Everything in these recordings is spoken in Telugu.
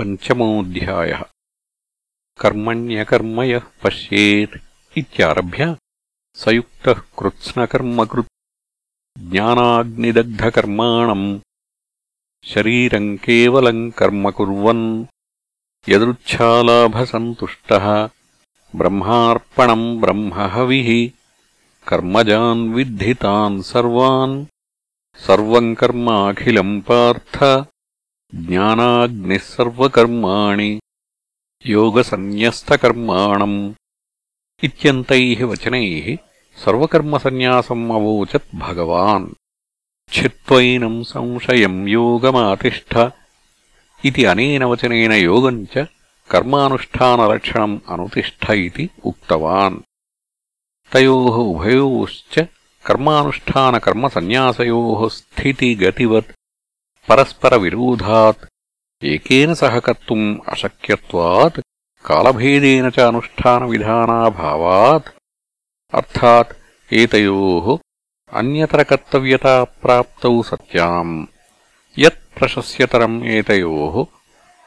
पञ्चमोऽध्यायः। कर्मण्यकर्म यः पश्येत् इत्यारभ्य सयुक्तः कृत्स्नकर्मकृत् ज्ञानाग्निदग्धकर्माणम् शरीरम् केवलम् कर्म कुर्वन् यदृच्छालाभसन्तुष्टः ब्रह्मार्पणम् ब्रह्महविः कर्मजान् विद्धितान् सर्वान् सर्वम् कर्माखिलम् पार्थ ज्ञानाग्निः सर्वकर्माणि योगसन्न्यस्तकर्माणम् इत्यन्तैः वचनैः सर्वकर्मसन्न्यासम् अवोचत् भगवान् छित्त्वैनम् संशयम् योगमातिष्ठ इति अनेन वचनेन योगम् च कर्मानुष्ठानलक्षणम् अनुतिष्ठ इति उक्तवान् तयोः उभयोश्च कर्मानुष्ठानकर्मसन्न्यासयोः स्थितिगतिवत् परस्परविरोधात् एकेन सह कर्तुम् अशक्यत्वात् कालभेदेन च अनुष्ठानविधानाभावात् अर्थात् एतयोः अन्यतरकर्तव्यताप्राप्तौ सत्याम् यत् प्रशस्यतरम् एतयोः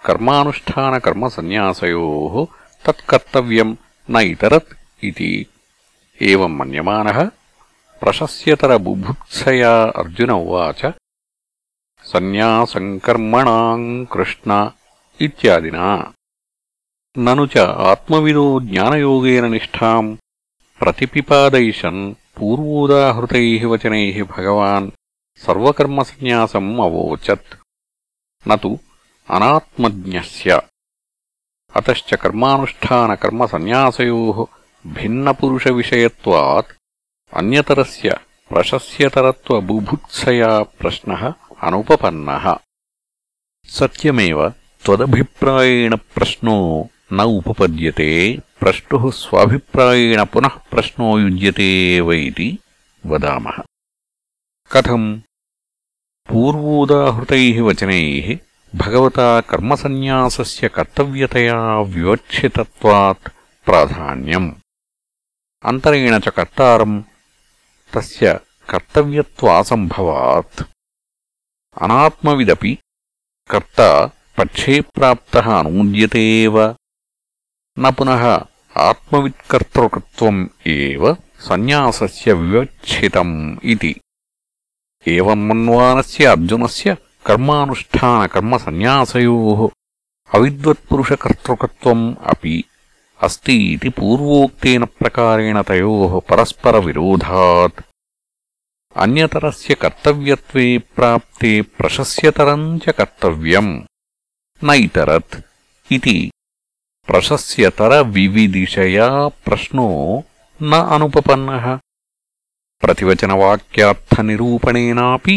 कर्मानुष्ठानकर्मसन्न्यासयोः तत्कर्तव्यम् न इतरत् इति एवम् मन्यमानः प्रशस्यतरबुभुत्सया अर्जुन उवाच సన్యాసంకర్మణాం కృష్ణ ఇత్యాదినా. నను చ ఆత్మవిదో జ్ఞానయోగేన నిష్టాం ప్రతిపిపాదయిషన్ పూర్వోదాహృతై వచనై భగవాన్. సర్వకర్మసన్యాసం అవోచత్. నతు అనాత్మజ్ఞస్య. అతశ్చ కర్మానుష్ఠానకర్మసన్యాసయో భిన్నపురుషవిషయత్వాత్. అన్యతరస్య ప్రశస్యతరత్వబుభుత్సయా ప్రశ్న అనుపపన్న. సత్యమేవ త్వదభిప్రాయేణ ప్రశ్నో న ఉపపద్యతే ప్రష్టు స్వాభిప్రాయేణ పునః ప్రశ్నో యుజ్యతే ఇది వదామः. కథం పూర్వోదాహృతైः వచనై భగవతా కర్మసన్యాసస్య కర్తవ్యతయా వివక్షితత్వాత్ ప్రాధాన్యం. అంతరేణ చ కర్తారం తస్య కర్తవ్యత్వాసంభవాత్. అనాత్మవిదపి కర్త పక్షే ప్రాప్త అనూజ్యతే న పునః ఆత్మవిత్కర్తృకత్వం ఏవ సన్యాసస్య వివక్షితం ఇది ఏవం మన్వానస్య అర్జునస్య కర్మానుష్ఠానకర్మసన్యాసయోः అవిద్వత్పురుషకర్తృకత్వం అపి అస్తి ఇది పూర్వోక్తేన ప్రకారేణ తయోः పరస్పరవిరోధాత్ पूर्वोक्तेन प्रकारेण तयोः परस्परविरोधात् अन्यतरस्य कर्तव्यत्वे प्राप्ते प्रशस्यतरम् च कर्तव्यम् न इतरत् इति प्रशस्यतरविविदिशया प्रश्नो न अनुपपन्नः प्रतिवचनवाक्यार्थनिरूपणेनापि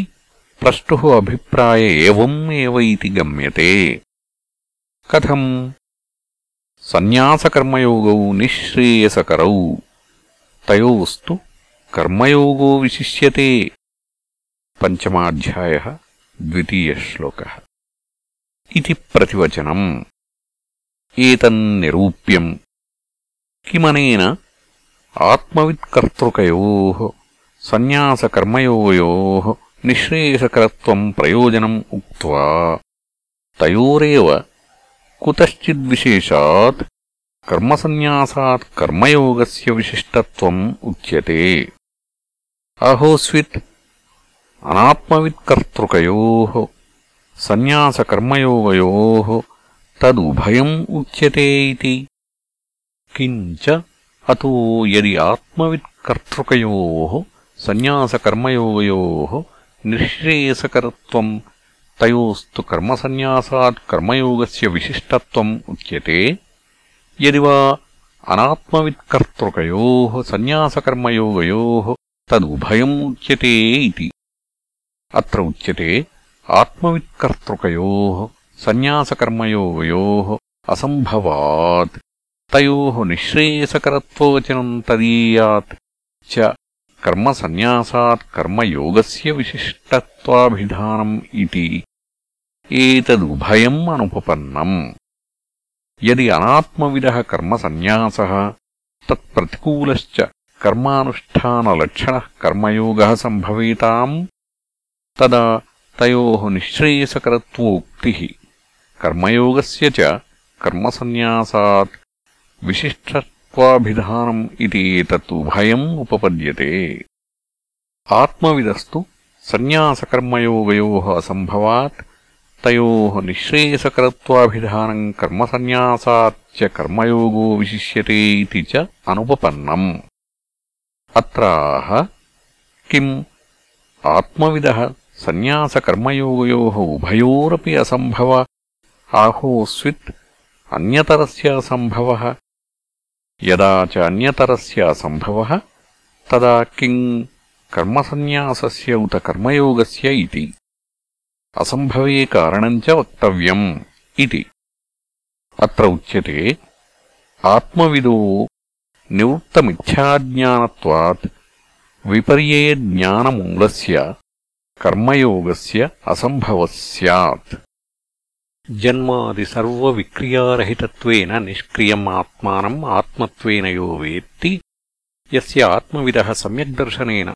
प्रष्टुः अभिप्राय एवम् एव इति गम्यते कथम् सन्न्यासकर्मयोगौ निःश्रेयसकरौ तयोस्तु कर्मयोगो विशिष्यते पञ्चमाध्यायः द्वितीयश्लोकः इति प्रतिवचनम् एतन्निरूप्यम् किमनेन आत्मवित्कर्तृकयोः सन्न्यासकर्मयोगयोः निःश्रेयसकरत्वम् प्रयोजनम् उक्त्वा तयोरेव कुतश्चिद्विशेषात् कर्मसन्न्यासात् कर्मयोगस्य विशिष्टत्वम् उच्यते। आहोस्वित् अनात्मवित्कर्तृकयोः, सन्न्यासकर्मयोगयोः तदुभयम् उच्यते इति। किञ्च अतो यदि आत्मवित्कर्तृकयोः, सन्न्यासकर्मयोगयोः निःश्रेयसकरत्वम् तयोस्तु कर्मसन्न्यासात् कर्मयोगस्य विशिष्टत्वम् उच्यते यदि वा अनात्मवित्कर्तृकयोः सन्न्यासकर्मयोगयोः तदुभयम् उच्यते इति अत्र उच्यते आत्मवित्कर्तृकयोः सन्न्यासकर्मयोगयोः असम्भवात् तयोः निःश्रेयसकरत्ववचनम् तदीयात् च कर्मसन्न्यासात् कर्मयोगस्य विशिष्टत्वाभिधानम् इति एतदुभयम् अनुपपन्नम् यदि अनात्मविदः कर्मसन्न्यासः तत्प्रतिकूलश्च कर्मानुष्ठानलक्षणः कर्मयोगः सम्भवेताम् तदा तयोः निःश्रेयसकरत्वोक्तिः कर्मयोगस्य च कर्मसन्न्यासात् विशिष्टत्वाभिधानम् इति एतत् उभयम् उपपद्यते आत्मविदस्तु सन्न्यासकर्मयोगयोः असम्भवात् तयोः निःश्रेयसकरत्वाभिधानम् कर्मसन्न्यासाच्च कर्मयोगो विशिष्यते इति च अनुपपन्नम् अत्राह किम् आत्मविदः सन्न्यासकर्मयोगयोः उभयोरपि असम्भव आहोस्वित् अन्यतरस्य असम्भवः यदा च अन्यतरस्य असम्भवः तदा किम् कर्मसन्न्यासस्य उत कर्मयोगस्य इति అసంభవే కారణం చ వక్తవ్యం ఇది. అత్ర ఉచ్యతే ఆత్మవిదో నివృత్తమిథ్యాజ్ఞానత్వాత్ విపర్యే జ్ఞానమూలస్య కర్మయోగస్య అసంభవ స్యాత్ జన్మాదిసర్వవిక్రియారహితత్వేన నిష్క్రియం ఆత్మానం ఆత్మత్వేన యో వేత్తి యస్య ఆత్మవిదః సమ్యగ్దర్శనేన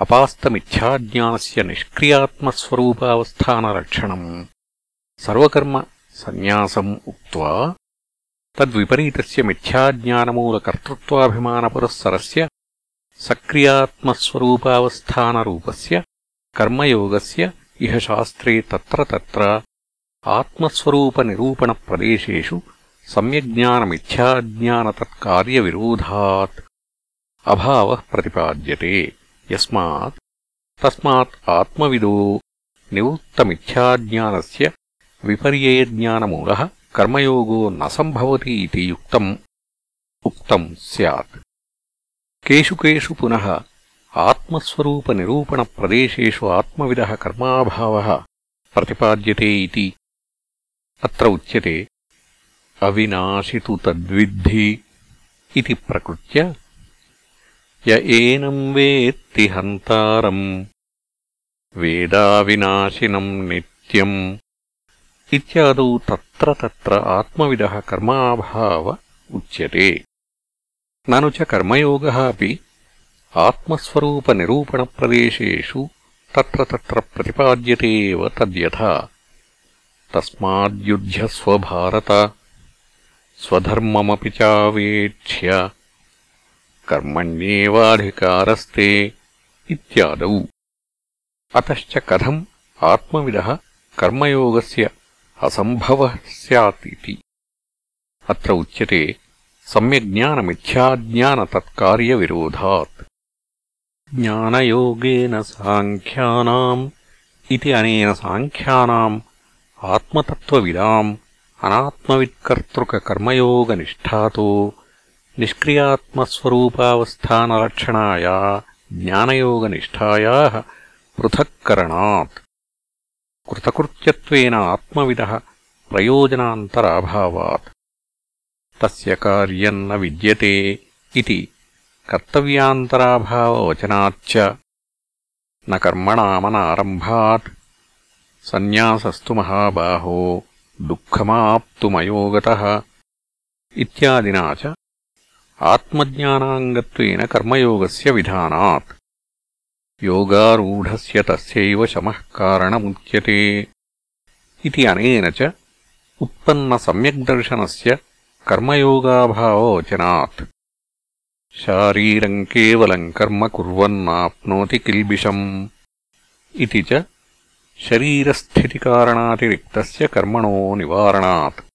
అపాస్తమిథ్యాజ్ఞానస్య నిష్క్రియాత్మస్వరూపావస్థానరక్షణం. సర్వకర్మ సన్యాసం ఉక్త్వా తద్విపరీతస్య మిథ్యాజ్ఞానమూలకర్తృత్వాభిమానపురస్సరస్య సక్రియాత్మస్వరూపావస్థానరూపస్య కర్మయోగస్య ఇహ శాస్త్రే తత్ర తత్ర ఆత్మస్వరూపనిరూపణప్రదేశేషు సమ్యజ్ఞానమిథ్యాజ్ఞానతత్కార్యవిరోధాత్. అభావ ప్రతిపాద్యతే. యస్మాత్ తస్మాత్ ఆత్మవిదో నివృత్తమిథ్యాజ్ఞాన విపర్యజ్ఞానమూల కర్మయోగో న సంభవతి ఇది యుక్తం ఉక్తం ఆత్మస్వరూపనిరూపణ ప్రదేశు ఆత్మవిద కర్మాభావ ఆత్మస్వరూపనిరూపణప్రదేశేషు ప్రతిపాద్యతే అత్ర ఉచ్యతే అవినాశితు తద్విద్ధి ఇది ప్రకృత్య य एनम् वेत्ति हन्तारम् वेदाविनाशिनम् नित्यम् इत्यादौ तत्र तत्र आत्मविदः कर्माभाव उच्यते ननु च कर्मयोगः अपि आत्मस्वरूपनिरूपणप्रदेशेषु तत्र तत्र प्रतिपाद्यते एव तद्यथा तस्माद्युध्यस्व भारत स्वधर्ममपि चावेक्ष्य कर्मण्येवाधिकारस्ते इत्यादौ। अतश्च कथम् आत्मविदः कर्मयोगस्य असम्भवः स्यात् इति अत्र उच्यते सम्यग्ज्ञानमिथ्याज्ञानतत्कार्यविरोधात् ज्ञानयोगेन साङ्ख्यानाम् इति अनेन साङ्ख्यानाम् आत्मतत्त्वविदाम् अनात्मवित्कर्तृककर्मयोगनिष्ठातो निष्क्रियात्मस्वरूपावस्थानलक्षणाया ज्ञानयोगनिष्ठायाः पृथक्करणात् कृतकृत्यत्वेन आत्मविदः प्रयोजनान्तराभावात् तस्य कार्यम् न विद्यते इति कर्तव्यान्तराभाववचनाच्च न कर्मणामनारम्भात् सन्न्यासस्तु महाबाहो दुःखमाप्तुमयोगतः इत्यादिना च ఆత్మజ్ఞానాంగత్వేన కర్మయోగస్య విధానాత్. యోగారూఢస్య తస్యైవ శమః కారణముచ్యతే. ఇది అనేన చ ఉత్పన్న సమ్యగ్దర్శనస్య కర్మయోగాభావవచనాత్ శారీరం కేవలం కర్మ కుర్వన్నాప్నోతి కిల్బిషం. ఇది చ శరీరస్థితికారణాతిరిక్తస్య కర్మణో నివారణాత్.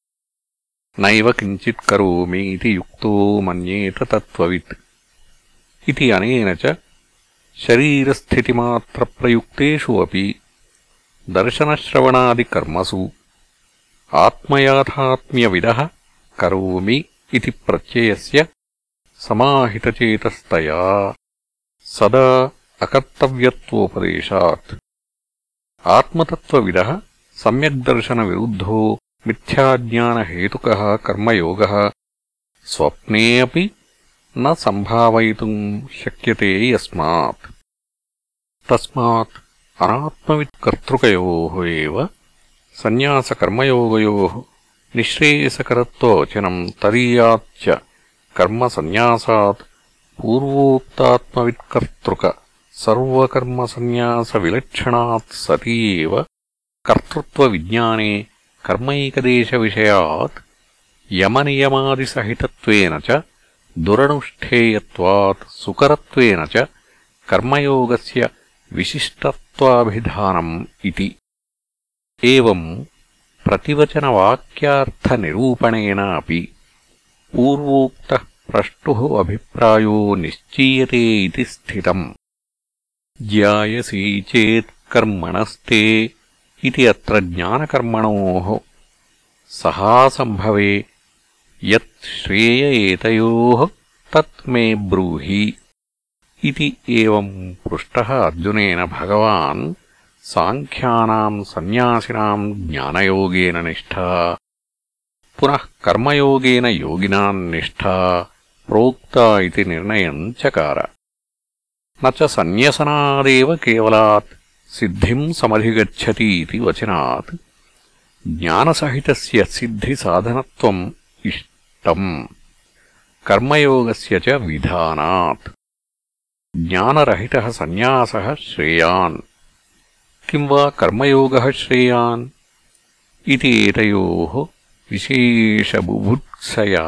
नैव किञ्चित् करोमीति युक्तो मन्येत तत्त्ववित् इति अनेन च शरीरस्थितिमात्रप्रयुक्तेषु अपि दर्शनश्रवणादिकर्मसु आत्मयाथात्म्यविदः करोमि इति प्रत्ययस्य समाहितचेतस्तया सदा अकर्तव्यत्वोपदेशात् आत्मतत्त्वविदः सम्यग्दर्शनविरुद्धो मिथ्याज्ञानहेतुकः कर्मयोगः। स्वप्ने न सम्भावयितुम् शक्यते यस्मात्। तस्मात् अनात्मवित्कर्तृकयोः एव सन्न्यासकर्मयोगयोः निःश्रेयसकरत्ववचनम् तदीयाच्च कर्मसन्न्यासात् पूर्वोक्तात्मवित्कर्तृक सर्वकर्मसन्न्यासविलक्षणात् सति एव कर्तृत्वविज्ञाने कर्मैकदेशविषयात् यमनियमादिसहितत्वेन च दुरनुष्ठेयत्वात् सुकरत्वेन च कर्मयोगस्य विशिष्टत्वाभिधानम् इति एवम् प्रतिवचनवाक्यार्थनिरूपणेन अपि पूर्वोक्तः प्रष्टुः अभिप्रायो निश्चीयते इति स्थितम् ज्यायसी चेत् कर्मणस्ते इति अत्र ज्ञानकर्मणोः सहासम्भवे यत् श्रेय एतयोः तत् मे ब्रूहि इति एवम् पृष्टः अर्जुनेन भगवान् साङ्ख्यानाम् सन्न्यासिनाम् ज्ञानयोगेन निष्ठा पुनः कर्मयोगेन योगिनाम् निष्ठा प्रोक्ता इति निर्णयम् चकार न च सन्न्यसनादेव केवलात् सिद्धिम् समधिगच्छति इति वचनात् ज्ञानसहितस्य सिद्धिसाधनत्वम् इष्टम् कर्मयोगस्य च विधानात्। ज्ञानरहितः सन्न्यासः श्रेयान्। किम् वा कर्मयोगः श्रेयान्? इति एतयोः विशेषबुभुत्सया